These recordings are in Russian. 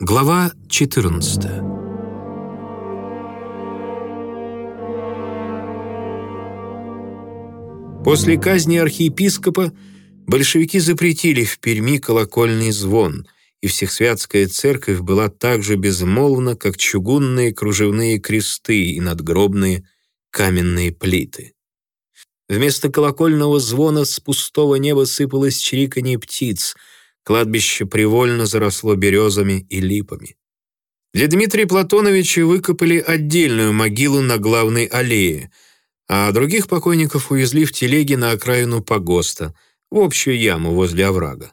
Глава 14 После казни архиепископа большевики запретили в Перми колокольный звон, и Всехсвятская церковь была так же безмолвна, как чугунные кружевные кресты и надгробные каменные плиты. Вместо колокольного звона с пустого неба сыпалось чириканье птиц — Кладбище привольно заросло березами и липами. Для Дмитрия Платоновича выкопали отдельную могилу на главной аллее, а других покойников увезли в телеге на окраину погоста, в общую яму возле оврага.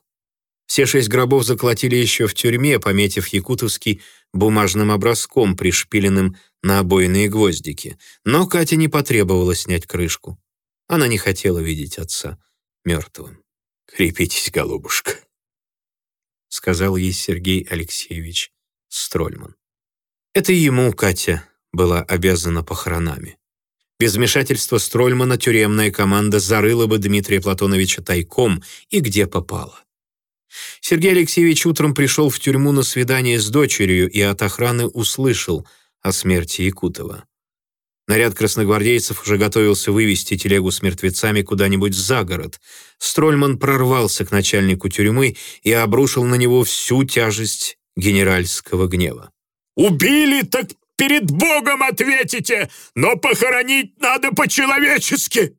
Все шесть гробов заколотили еще в тюрьме, пометив Якутовский бумажным образком, пришпиленным на обойные гвоздики. Но Катя не потребовала снять крышку. Она не хотела видеть отца мертвым. «Крепитесь, голубушка», сказал ей Сергей Алексеевич Строльман. Это ему Катя была обязана похоронами. Без вмешательства Строльмана тюремная команда зарыла бы Дмитрия Платоновича тайком и где попало. Сергей Алексеевич утром пришел в тюрьму на свидание с дочерью и от охраны услышал о смерти Якутова. Наряд красногвардейцев уже готовился вывести телегу с мертвецами куда-нибудь за город. Строльман прорвался к начальнику тюрьмы и обрушил на него всю тяжесть генеральского гнева. «Убили, так перед Богом ответите, но похоронить надо по-человечески!»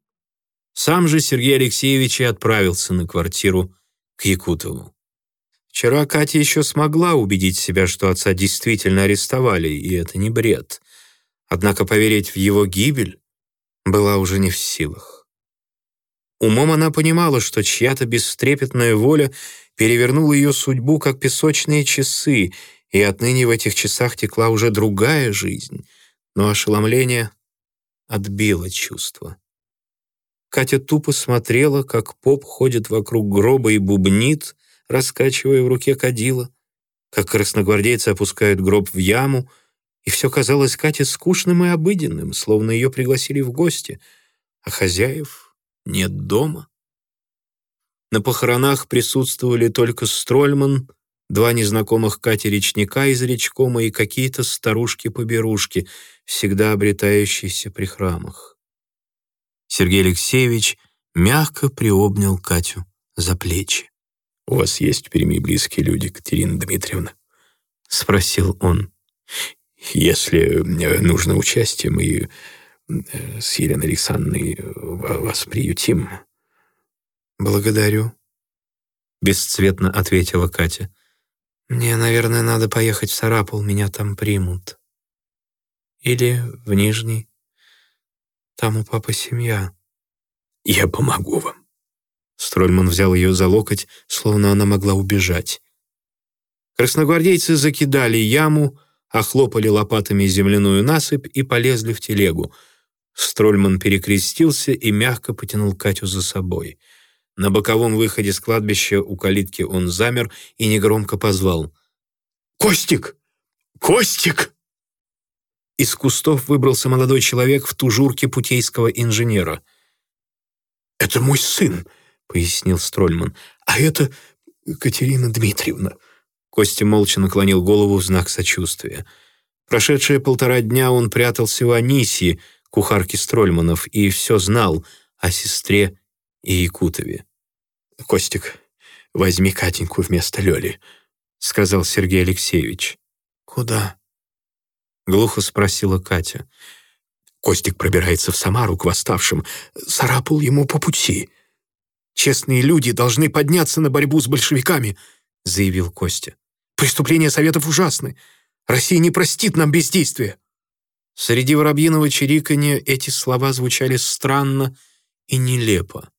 Сам же Сергей Алексеевич и отправился на квартиру к Якутову. Вчера Катя еще смогла убедить себя, что отца действительно арестовали, и это не бред. Однако поверить в его гибель была уже не в силах. Умом она понимала, что чья-то бестрепетная воля перевернула ее судьбу, как песочные часы, и отныне в этих часах текла уже другая жизнь, но ошеломление отбило чувство. Катя тупо смотрела, как поп ходит вокруг гроба и бубнит, раскачивая в руке кадила, как красногвардейцы опускают гроб в яму — и все казалось Кате скучным и обыденным, словно ее пригласили в гости, а хозяев нет дома. На похоронах присутствовали только Строльман, два незнакомых Кате речника из речкома и какие-то старушки-поберушки, всегда обретающиеся при храмах. Сергей Алексеевич мягко приобнял Катю за плечи. «У вас есть в Перми близкие люди, Катерина Дмитриевна?» — спросил он. Если нужно участие, мы э, с Еленой Александровной э, вас приютим». «Благодарю», — бесцветно ответила Катя. «Мне, наверное, надо поехать в Сарапул, меня там примут. Или в Нижний. Там у папы семья». «Я помогу вам». Строльман взял ее за локоть, словно она могла убежать. Красногвардейцы закидали яму, охлопали лопатами земляную насыпь и полезли в телегу. Строльман перекрестился и мягко потянул Катю за собой. На боковом выходе с кладбища у калитки он замер и негромко позвал. «Костик! Костик!» Из кустов выбрался молодой человек в тужурке путейского инженера. «Это мой сын», — пояснил Строльман. «А это Катерина Дмитриевна». Костя молча наклонил голову в знак сочувствия. Прошедшие полтора дня он прятался в Анисии, кухарке Строльманов, и все знал о сестре и Якутове. «Костик, возьми Катеньку вместо Лёли», — сказал Сергей Алексеевич. «Куда?» — глухо спросила Катя. «Костик пробирается в Самару к восставшим. Сарапул ему по пути. Честные люди должны подняться на борьбу с большевиками», — заявил Костя. Преступления Советов ужасны. Россия не простит нам бездействия». Среди воробьиного чириканья эти слова звучали странно и нелепо.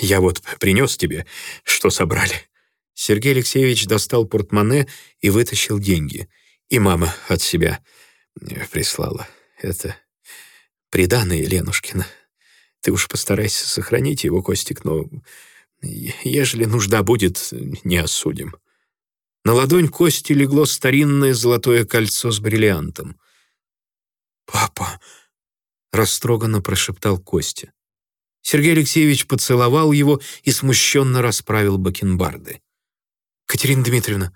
«Я вот принес тебе, что собрали». Сергей Алексеевич достал портмоне и вытащил деньги. И мама от себя прислала. Это приданное Ленушкина. Ты уж постарайся сохранить его, Костик, но ежели нужда будет, не осудим. На ладонь Кости легло старинное золотое кольцо с бриллиантом. «Папа!» — растроганно прошептал Костя. Сергей Алексеевич поцеловал его и смущенно расправил бакенбарды. «Катерина Дмитриевна,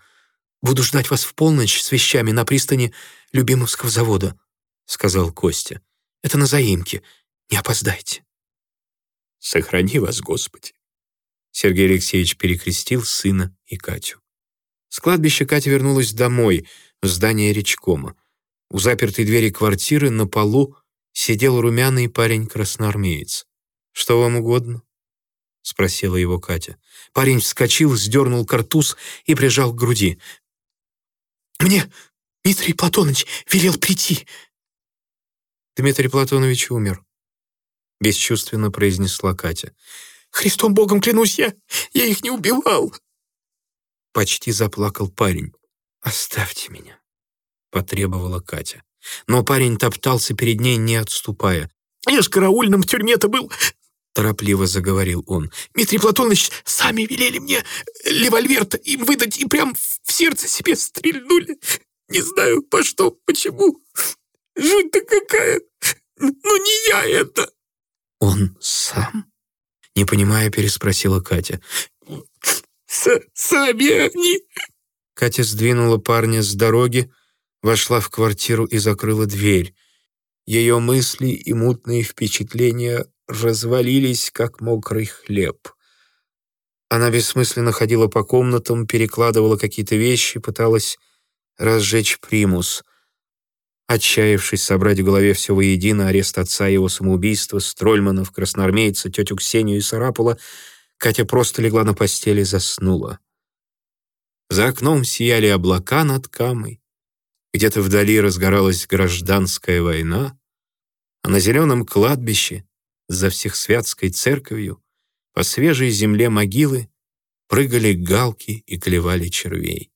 Буду ждать вас в полночь с вещами на пристани Любимовского завода», — сказал Костя. «Это на заимке. Не опоздайте». «Сохрани вас, Господи!» Сергей Алексеевич перекрестил сына и Катю. С кладбища Катя вернулась домой, в здание речкома. У запертой двери квартиры на полу сидел румяный парень-красноармеец. «Что вам угодно?» — спросила его Катя. Парень вскочил, сдернул картуз и прижал к груди. «Мне Дмитрий Платонович велел прийти». «Дмитрий Платонович умер», — бесчувственно произнесла Катя. «Христом Богом клянусь я, я их не убивал!» Почти заплакал парень. «Оставьте меня», — потребовала Катя. Но парень топтался перед ней, не отступая. «Я ж караульным в тюрьме-то был!» Торопливо заговорил он. «Дмитрий Платонович сами велели мне револьвер им выдать и прям в сердце себе стрельнули. Не знаю, по что, почему. Жуть-то какая! Но не я это!» «Он сам?» Не понимая, переспросила Катя. С «Сами они!» Катя сдвинула парня с дороги, вошла в квартиру и закрыла дверь. Ее мысли и мутные впечатления развалились, как мокрый хлеб. Она бессмысленно ходила по комнатам, перекладывала какие-то вещи, пыталась разжечь примус. Отчаявшись собрать в голове все воедино, арест отца, его самоубийство, Строльманов, красноармейца, тетю Ксению и Сарапула, Катя просто легла на постели и заснула. За окном сияли облака над Камой, где-то вдали разгоралась гражданская война, а на зеленом кладбище за Всехсвятской церковью по свежей земле могилы прыгали галки и клевали червей.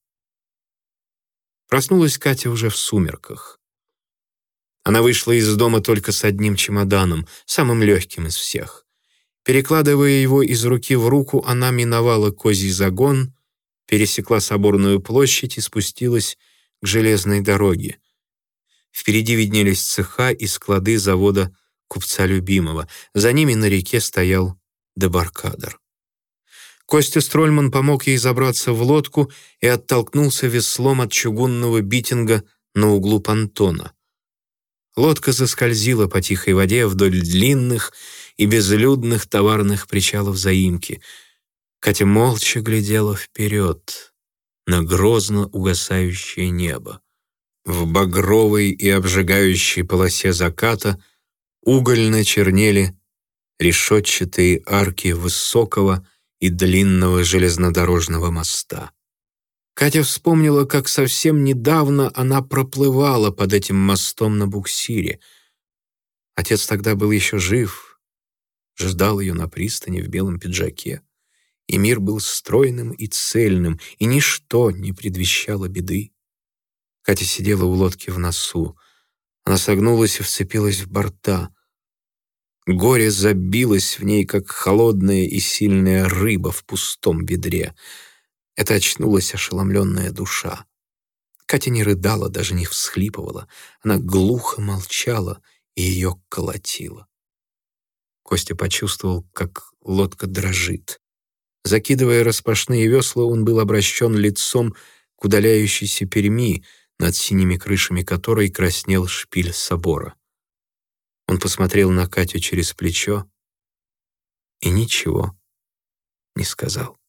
Проснулась Катя уже в сумерках. Она вышла из дома только с одним чемоданом, самым легким из всех. Перекладывая его из руки в руку, она миновала козий загон, пересекла соборную площадь и спустилась к железной дороге. Впереди виднелись цеха и склады завода купца Любимого. За ними на реке стоял дебаркадер. Костя Строльман помог ей забраться в лодку и оттолкнулся веслом от чугунного битинга на углу понтона. Лодка заскользила по тихой воде вдоль длинных и безлюдных товарных причалов заимки. Катя молча глядела вперед на грозно угасающее небо. В багровой и обжигающей полосе заката угольно чернели решетчатые арки высокого и длинного железнодорожного моста. Катя вспомнила, как совсем недавно она проплывала под этим мостом на буксире. Отец тогда был еще жив, ждал ее на пристани в белом пиджаке, и мир был стройным и цельным, и ничто не предвещало беды. Катя сидела у лодки в носу. Она согнулась и вцепилась в борта — Горе забилось в ней, как холодная и сильная рыба в пустом ведре. Это очнулась ошеломленная душа. Катя не рыдала, даже не всхлипывала. Она глухо молчала, и ее колотило. Костя почувствовал, как лодка дрожит. Закидывая распашные весла, он был обращен лицом к удаляющейся Перми, над синими крышами которой краснел шпиль собора. Он посмотрел на Катю через плечо и ничего не сказал.